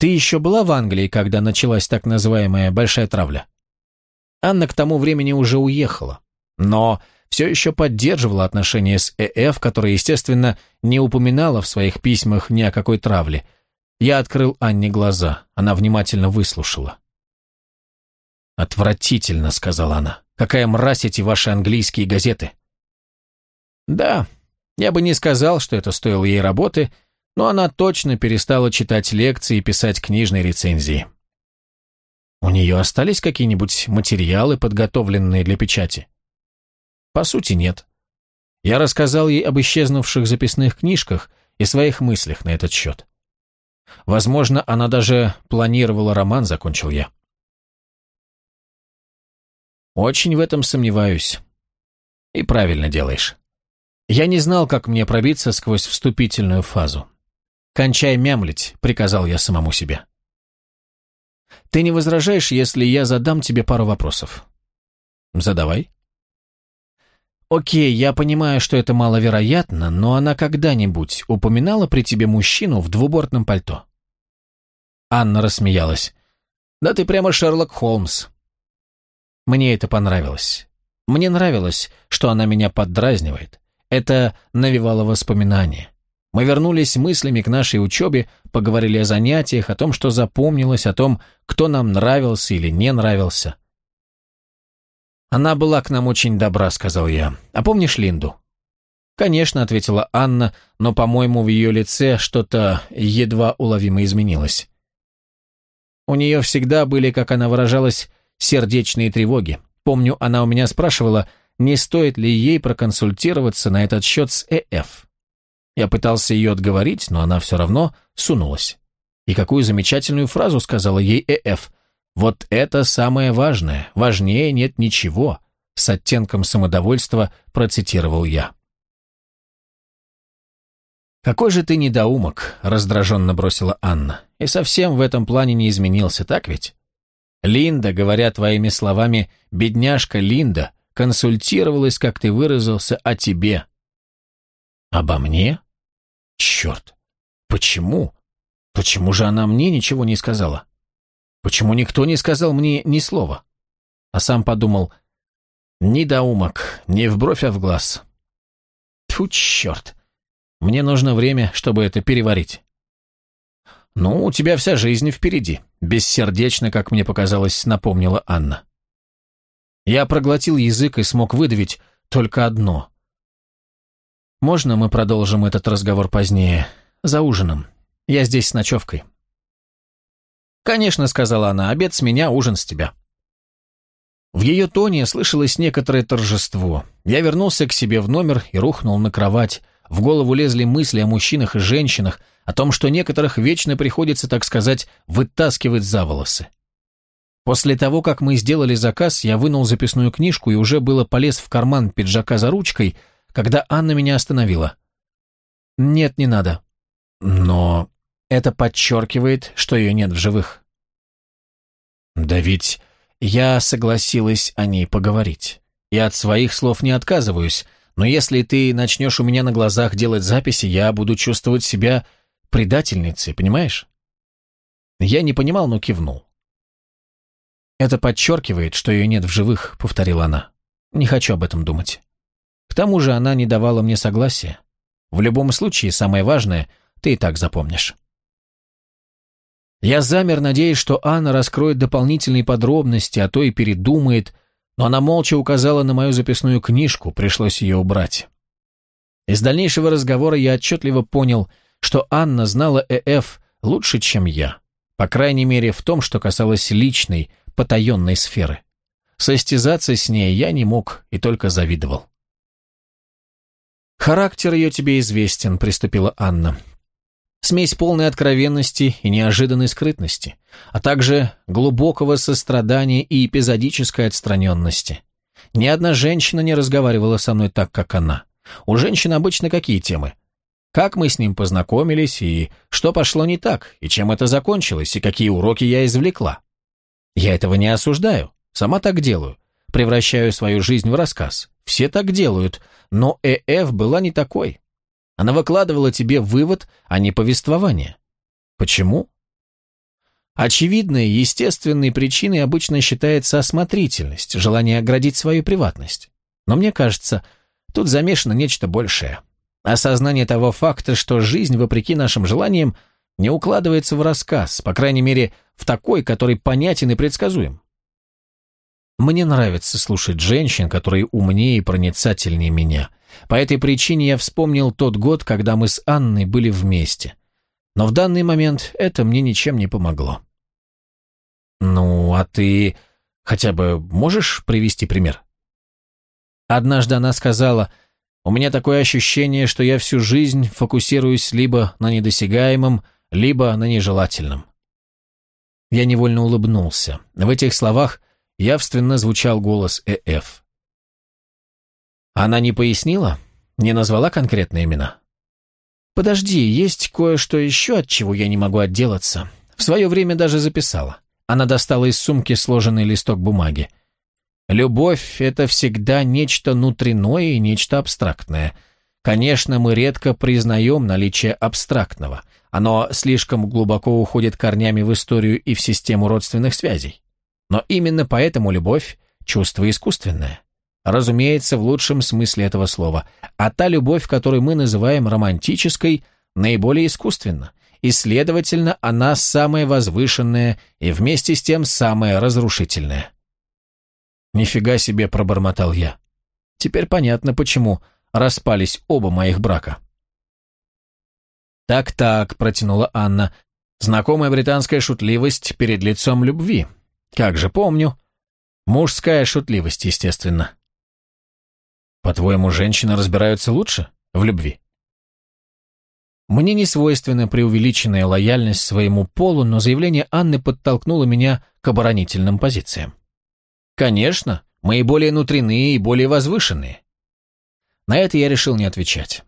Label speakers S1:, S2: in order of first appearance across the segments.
S1: Ты еще была в Англии, когда началась так называемая «большая травля»?» Анна к тому времени уже уехала, но все еще поддерживала отношения с ЭФ, которая, естественно, не упоминала в своих письмах ни о какой травле. Я открыл Анне глаза, она внимательно выслушала. «Отвратительно», — сказала она. «Какая мразь эти ваши английские газеты!» «Да, я бы не сказал, что это стоило ей работы, но она точно перестала читать лекции и писать книжные рецензии. У нее остались какие-нибудь материалы, подготовленные для печати? По сути, нет. Я рассказал ей об исчезнувших записных книжках и своих мыслях на этот счет. Возможно, она даже планировала роман, закончил я. Очень в этом сомневаюсь. И правильно делаешь. Я не знал, как мне пробиться сквозь вступительную фазу. «Кончай мямлить», — приказал я самому себе. «Ты не возражаешь, если я задам тебе пару вопросов?» «Задавай». «Окей, я понимаю, что это маловероятно, но она когда-нибудь упоминала при тебе мужчину в двубортном пальто?» Анна рассмеялась. «Да ты прямо Шерлок Холмс». Мне это понравилось. Мне нравилось, что она меня поддразнивает. Это навевало воспоминания. Мы вернулись мыслями к нашей учебе, поговорили о занятиях, о том, что запомнилось, о том, кто нам нравился или не нравился. «Она была к нам очень добра», — сказал я. «А помнишь Линду?» «Конечно», — ответила Анна, но, по-моему, в ее лице что-то едва уловимо изменилось. У нее всегда были, как она выражалась, сердечные тревоги. Помню, она у меня спрашивала, не стоит ли ей проконсультироваться на этот счет с ЭФ. Я пытался ее отговорить, но она все равно сунулась. И какую замечательную фразу сказала ей ЭФ. «Вот это самое важное, важнее нет ничего», с оттенком самодовольства процитировал я. «Какой же ты недоумок», — раздраженно бросила Анна. «И совсем в этом плане не изменился, так ведь?» Линда, говоря твоими словами, бедняжка Линда, консультировалась, как ты выразился, о тебе. Обо мне? Черт! Почему? Почему же она мне ничего не сказала? Почему никто не сказал мне ни слова? А сам подумал, недоумок, не в бровь, а в глаз. Тьфу, черт! Мне нужно время, чтобы это переварить. «Ну, у тебя вся жизнь впереди», — бессердечно, как мне показалось, напомнила Анна. Я проглотил язык и смог выдавить только одно. «Можно мы продолжим этот разговор позднее? За ужином. Я здесь с ночевкой». «Конечно», — сказала она, — «обед с меня, ужин с тебя». В ее тоне слышалось некоторое торжество. Я вернулся к себе в номер и рухнул на кровать. В голову лезли мысли о мужчинах и женщинах, о том, что некоторых вечно приходится, так сказать, вытаскивать за волосы. После того, как мы сделали заказ, я вынул записную книжку и уже было полез в карман пиджака за ручкой, когда Анна меня остановила. «Нет, не надо». «Но это подчеркивает, что ее нет в живых». «Да ведь я согласилась о ней поговорить. И от своих слов не отказываюсь, но если ты начнешь у меня на глазах делать записи, я буду чувствовать себя предательницей, понимаешь? Я не понимал, но кивнул. «Это подчеркивает, что ее нет в живых», — повторила она. «Не хочу об этом думать. К тому же она не давала мне согласия. В любом случае, самое важное ты и так запомнишь». Я замер, надеясь, что Анна раскроет дополнительные подробности, а то и передумает, но она молча указала на мою записную книжку, пришлось ее убрать. Из дальнейшего разговора я отчетливо понял, что Анна знала ЭФ лучше, чем я. По крайней мере, в том, что касалось личной, потаенной сферы. Состязаться с ней я не мог и только завидовал. «Характер ее тебе известен», — приступила Анна. Смесь полной откровенности и неожиданной скрытности, а также глубокого сострадания и эпизодической отстраненности. Ни одна женщина не разговаривала со мной так, как она. У женщин обычно какие темы? Как мы с ним познакомились, и что пошло не так, и чем это закончилось, и какие уроки я извлекла. Я этого не осуждаю, сама так делаю. Превращаю свою жизнь в рассказ. Все так делают, но ЭФ была не такой. Она выкладывала тебе вывод, а не повествование. Почему? Очевидной, естественной причиной обычно считается осмотрительность, желание оградить свою приватность. Но мне кажется, тут замешано нечто большее. Осознание того факта, что жизнь, вопреки нашим желаниям, не укладывается в рассказ, по крайней мере, в такой, который понятен и предсказуем. Мне нравится слушать женщин, которые умнее и проницательнее меня. По этой причине я вспомнил тот год, когда мы с Анной были вместе. Но в данный момент это мне ничем не помогло. «Ну, а ты хотя бы можешь привести пример?» Однажды она сказала, «У меня такое ощущение, что я всю жизнь фокусируюсь либо на недосягаемом, либо на нежелательном». Я невольно улыбнулся. В этих словах явственно звучал голос ЭФ. Она не пояснила? Не назвала конкретные имена? Подожди, есть кое-что еще, от чего я не могу отделаться. В свое время даже записала. Она достала из сумки сложенный листок бумаги. Любовь — это всегда нечто внутреннее и нечто абстрактное. Конечно, мы редко признаем наличие абстрактного. Оно слишком глубоко уходит корнями в историю и в систему родственных связей. Но именно поэтому любовь – чувство искусственное. Разумеется, в лучшем смысле этого слова. А та любовь, которую мы называем романтической, наиболее искусственна. И, следовательно, она самая возвышенная и вместе с тем самая разрушительная. «Нифига себе», – пробормотал я. «Теперь понятно, почему распались оба моих брака». «Так-так», – протянула Анна, – «знакомая британская шутливость перед лицом любви. Как же помню. Мужская шутливость, естественно. По-твоему, женщины разбираются лучше в любви? Мне не свойственна преувеличенная лояльность своему полу, но заявление Анны подтолкнуло меня к оборонительным позициям. Конечно, мы и более внутренние, и более возвышенные. На это я решил не отвечать.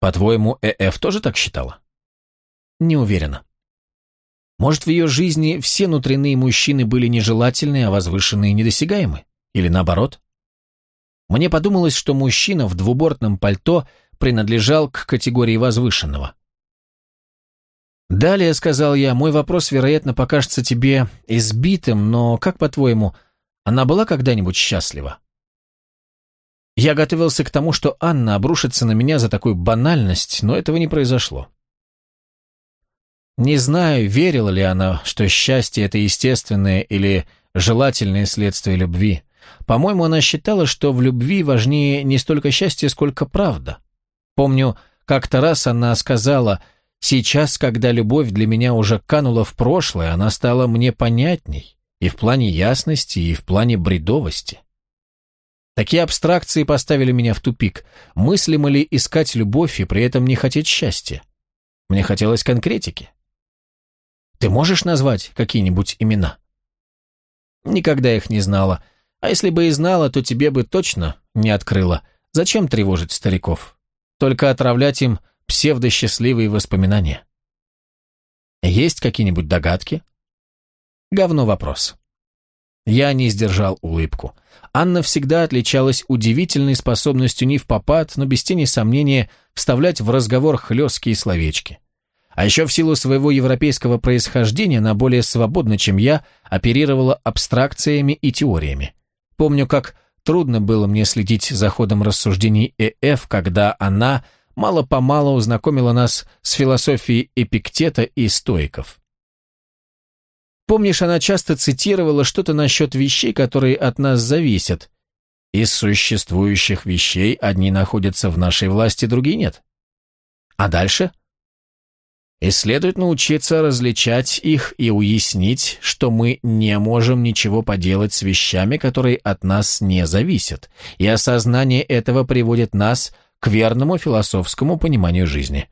S1: По-твоему, ЭФ тоже так считала? Не уверена. Может, в ее жизни все внутренние мужчины были нежелательны, а возвышенные недосягаемы? Или наоборот? Мне подумалось, что мужчина в двубортном пальто принадлежал к категории возвышенного. «Далее», — сказал я, — «мой вопрос, вероятно, покажется тебе избитым, но, как по-твоему, она была когда-нибудь счастлива?» Я готовился к тому, что Анна обрушится на меня за такую банальность, но этого не произошло. Не знаю, верила ли она, что счастье – это естественное или желательное следствие любви. По-моему, она считала, что в любви важнее не столько счастье, сколько правда. Помню, как-то раз она сказала, «Сейчас, когда любовь для меня уже канула в прошлое, она стала мне понятней и в плане ясности, и в плане бредовости». Такие абстракции поставили меня в тупик. Мыслимо ли искать любовь и при этом не хотеть счастья? Мне хотелось конкретики. Ты можешь назвать какие-нибудь имена?» «Никогда их не знала. А если бы и знала, то тебе бы точно не открыла. Зачем тревожить стариков? Только отравлять им псевдосчастливые воспоминания». «Есть какие-нибудь догадки?» «Говно вопрос». Я не сдержал улыбку. Анна всегда отличалась удивительной способностью не в попад, но без тени сомнения вставлять в разговор хлесткие словечки. А еще в силу своего европейского происхождения она более свободно, чем я, оперировала абстракциями и теориями. Помню, как трудно было мне следить за ходом рассуждений ЭФ, когда она мало-помалу знакомила нас с философией Эпиктета и стоиков. Помнишь, она часто цитировала что-то насчет вещей, которые от нас зависят. Из существующих вещей одни находятся в нашей власти, другие нет. А дальше – и следует научиться различать их и уяснить, что мы не можем ничего поделать с вещами, которые от нас не зависят, и осознание этого приводит нас к верному философскому пониманию жизни.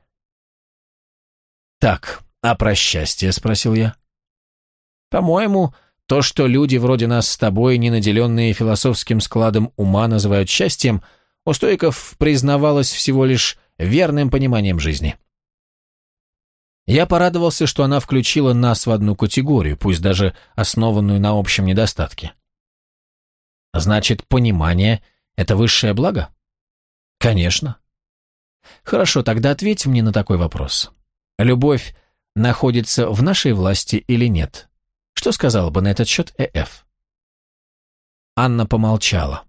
S1: «Так, а про счастье?» – спросил я. «По-моему, то, что люди вроде нас с тобой, не наделенные философским складом ума, называют счастьем, у стоиков признавалось всего лишь верным пониманием жизни». Я порадовался, что она включила нас в одну категорию, пусть даже основанную на общем недостатке. Значит, понимание – это высшее благо? Конечно. Хорошо, тогда ответь мне на такой вопрос. Любовь находится в нашей власти или нет? Что сказал бы на этот счет Э.Ф.? Анна помолчала.